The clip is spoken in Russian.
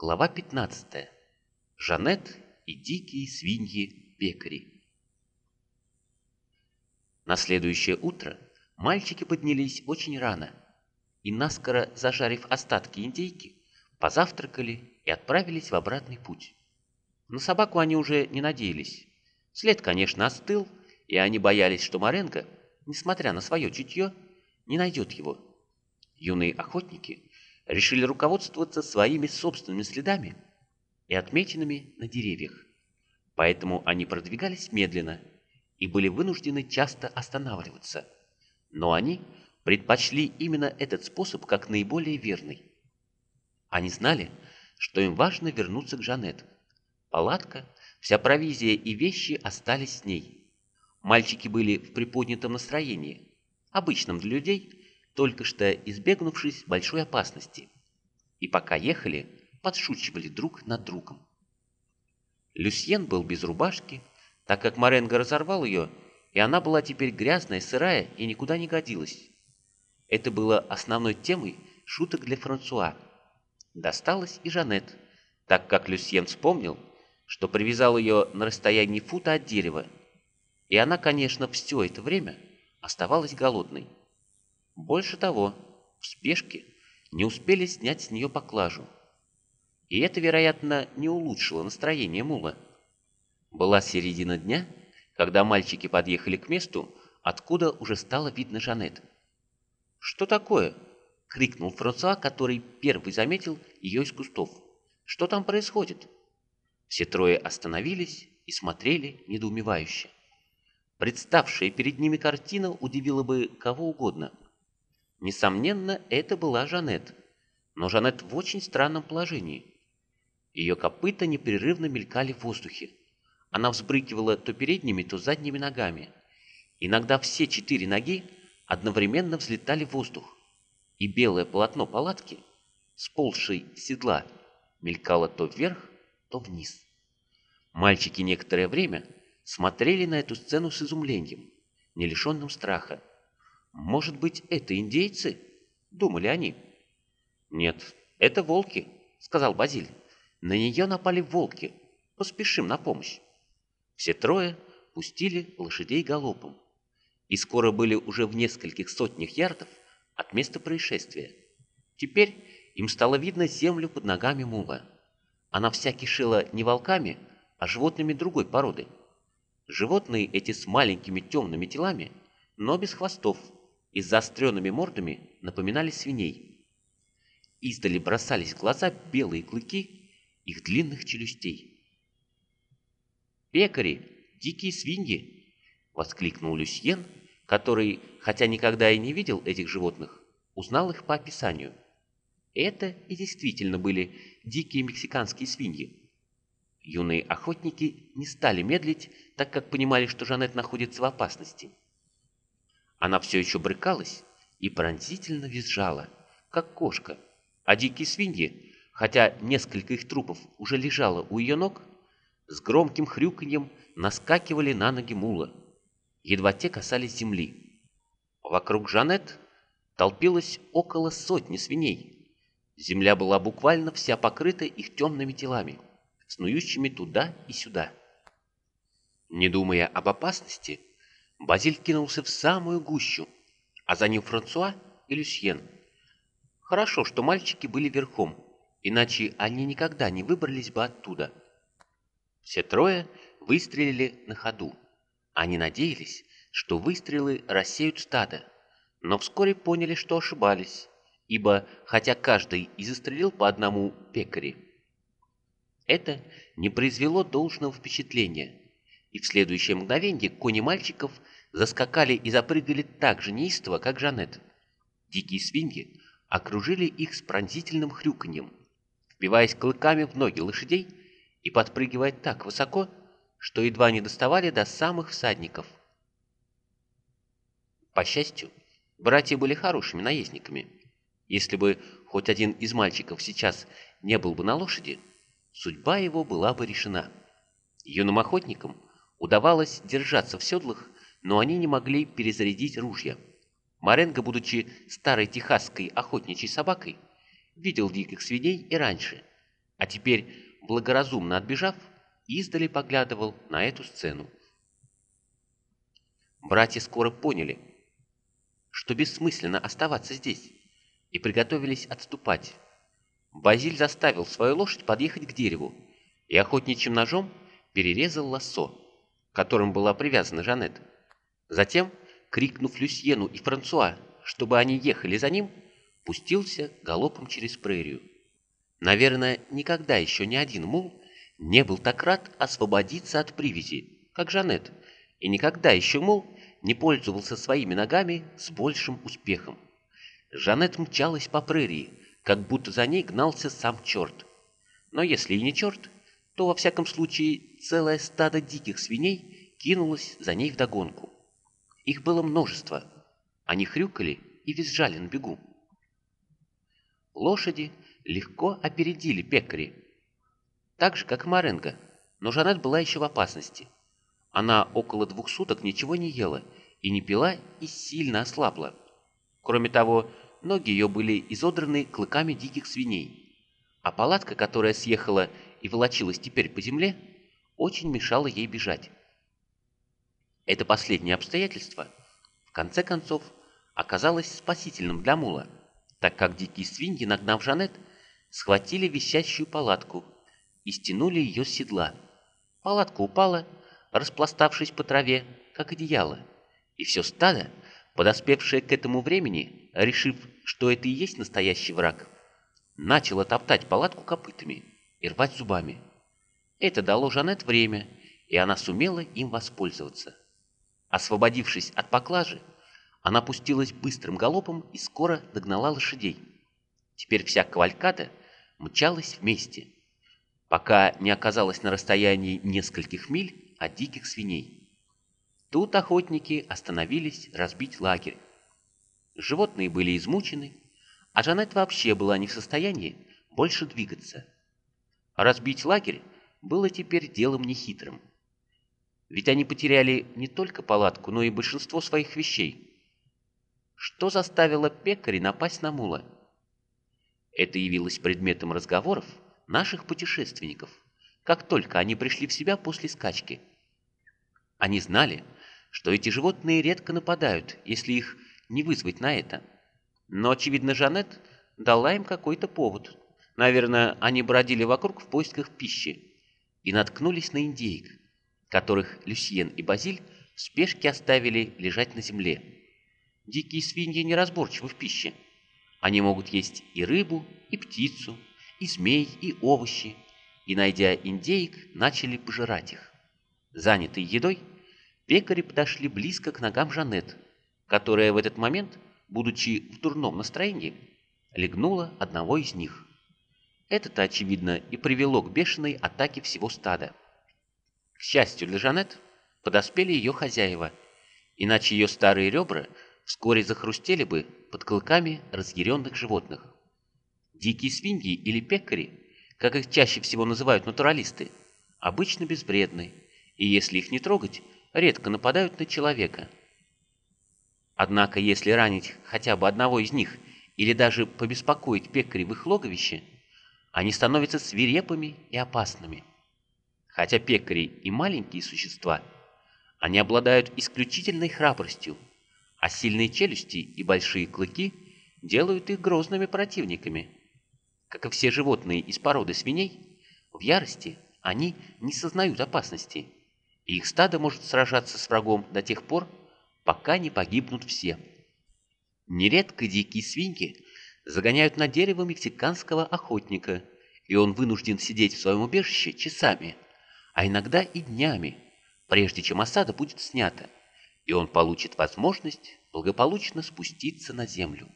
Глава 15. Жанет и дикие свиньи-пекари. На следующее утро мальчики поднялись очень рано и, наскоро зажарив остатки индейки, позавтракали и отправились в обратный путь. На собаку они уже не надеялись. След, конечно, остыл, и они боялись, что Маренго, несмотря на свое чутье, не найдет его. Юные охотники решили руководствоваться своими собственными следами и отметинами на деревьях. Поэтому они продвигались медленно и были вынуждены часто останавливаться. Но они предпочли именно этот способ как наиболее верный. Они знали, что им важно вернуться к Жанет. Палатка, вся провизия и вещи остались с ней. Мальчики были в приподнятом настроении, обычном для людей, только что избегнувшись большой опасности. И пока ехали, подшучивали друг над другом. Люсьен был без рубашки, так как Маренго разорвал ее, и она была теперь грязная, сырая и никуда не годилась. Это было основной темой шуток для Франсуа. Досталось и Жанет, так как Люсьен вспомнил, что привязал ее на расстоянии фута от дерева, и она, конечно, все это время оставалась голодной. Больше того, в спешке не успели снять с нее поклажу. И это, вероятно, не улучшило настроение Мула. Была середина дня, когда мальчики подъехали к месту, откуда уже стало видно Жанет. «Что такое?» — крикнул Франсуа, который первый заметил ее из кустов. «Что там происходит?» Все трое остановились и смотрели недоумевающе. Представшая перед ними картина удивила бы кого угодно — Несомненно, это была Жанет. Но Жанет в очень странном положении. Ее копыта непрерывно мелькали в воздухе. Она взбрыкивала то передними, то задними ногами. Иногда все четыре ноги одновременно взлетали в воздух. И белое полотно палатки, сползшей седла, мелькало то вверх, то вниз. Мальчики некоторое время смотрели на эту сцену с изумлением, не лишенным страха. «Может быть, это индейцы?» — думали они. «Нет, это волки», — сказал Базиль. «На нее напали волки. Поспешим на помощь». Все трое пустили лошадей галопом и скоро были уже в нескольких сотнях ярдов от места происшествия. Теперь им стало видно землю под ногами мула. Она вся кишела не волками, а животными другой породы. Животные эти с маленькими темными телами, но без хвостов – и с заостренными мордами напоминали свиней. Издали бросались в глаза белые клыки их длинных челюстей. «Пекари! Дикие свиньи!» — воскликнул Люсьен, который, хотя никогда и не видел этих животных, узнал их по описанию. Это и действительно были дикие мексиканские свиньи. Юные охотники не стали медлить, так как понимали, что Жанет находится в опасности. Она все еще брыкалась и пронзительно визжала, как кошка, а дикие свиньи, хотя несколько их трупов уже лежало у ее ног, с громким хрюканьем наскакивали на ноги мула. Едва те касались земли. Вокруг Жанет толпилось около сотни свиней. Земля была буквально вся покрыта их темными телами, снующими туда и сюда. Не думая об опасности, Базиль кинулся в самую гущу, а за ним Франсуа и Люсьен. Хорошо, что мальчики были верхом, иначе они никогда не выбрались бы оттуда. Все трое выстрелили на ходу. Они надеялись, что выстрелы рассеют стадо, но вскоре поняли, что ошибались, ибо, хотя каждый и застрелил по одному пекаре, это не произвело должного впечатления, и в следующее мгновение кони мальчиков заскакали и запрыгали так же неистово, как Жанет. Дикие свиньи окружили их с пронзительным хрюканьем, впиваясь клыками в ноги лошадей и подпрыгивая так высоко, что едва не доставали до самых всадников. По счастью, братья были хорошими наездниками. Если бы хоть один из мальчиков сейчас не был бы на лошади, судьба его была бы решена. Юным охотникам удавалось держаться в седлах но они не могли перезарядить ружья. Маренго, будучи старой техасской охотничьей собакой, видел диких свиней и раньше, а теперь, благоразумно отбежав, издали поглядывал на эту сцену. Братья скоро поняли, что бессмысленно оставаться здесь, и приготовились отступать. Базиль заставил свою лошадь подъехать к дереву и охотничьим ножом перерезал лассо, которым была привязана Жанет. Затем, крикнув Люсьену и Франсуа, чтобы они ехали за ним, пустился галопом через прерию. Наверное, никогда еще ни один мул не был так рад освободиться от привязи, как Жанет, и никогда еще мул не пользовался своими ногами с большим успехом. Жанет мчалась по прерии, как будто за ней гнался сам черт. Но если и не черт, то во всяком случае целое стадо диких свиней кинулось за ней вдогонку. Их было множество. Они хрюкали и визжали на бегу. Лошади легко опередили пекари, так же, как Маренго, но Жанет была еще в опасности. Она около двух суток ничего не ела и не пила и сильно ослабла. Кроме того, ноги ее были изодраны клыками диких свиней, а палатка, которая съехала и волочилась теперь по земле, очень мешала ей бежать. Это последнее обстоятельство, в конце концов, оказалось спасительным для мула, так как дикие свиньи, нагнав Жанет, схватили висящую палатку и стянули ее с седла. Палатка упала, распластавшись по траве, как одеяло, и все стадо, подоспевшее к этому времени, решив, что это и есть настоящий враг, начало топтать палатку копытами и рвать зубами. Это дало Жанет время, и она сумела им воспользоваться. Освободившись от поклажи, она пустилась быстрым галопом и скоро догнала лошадей. Теперь вся кавалькада мчалась вместе, пока не оказалась на расстоянии нескольких миль от диких свиней. Тут охотники остановились разбить лагерь. Животные были измучены, а Жанет вообще была не в состоянии больше двигаться. Разбить лагерь было теперь делом нехитрым. Ведь они потеряли не только палатку, но и большинство своих вещей. Что заставило пекаря напасть на мула? Это явилось предметом разговоров наших путешественников, как только они пришли в себя после скачки. Они знали, что эти животные редко нападают, если их не вызвать на это. Но, очевидно, Жанет дала им какой-то повод Наверное, они бродили вокруг в поисках пищи и наткнулись на индейок, которых Люсьен и Базиль в спешке оставили лежать на земле. Дикие свиньи неразборчивы в пище. Они могут есть и рыбу, и птицу, и змей, и овощи, и, найдя индейок, начали пожирать их. Занятые едой, пекари подошли близко к ногам Жанет, которая в этот момент, будучи в дурном настроении, легнула одного из них. Это-то, очевидно, и привело к бешеной атаке всего стада. К счастью для Жанет, подоспели ее хозяева, иначе ее старые ребра вскоре захрустели бы под клыками разъяренных животных. Дикие свиньи или пекари, как их чаще всего называют натуралисты, обычно безвредны, и если их не трогать, редко нападают на человека. Однако, если ранить хотя бы одного из них или даже побеспокоить пекарей в их логовище – они становятся свирепыми и опасными. Хотя пекари и маленькие существа, они обладают исключительной храбростью, а сильные челюсти и большие клыки делают их грозными противниками. Как и все животные из породы свиней, в ярости они не сознают опасности, и их стадо может сражаться с врагом до тех пор, пока не погибнут все. Нередко дикие свиньи загоняют на дерево мексиканского охотника, и он вынужден сидеть в своем убежище часами, а иногда и днями, прежде чем осада будет снята, и он получит возможность благополучно спуститься на землю.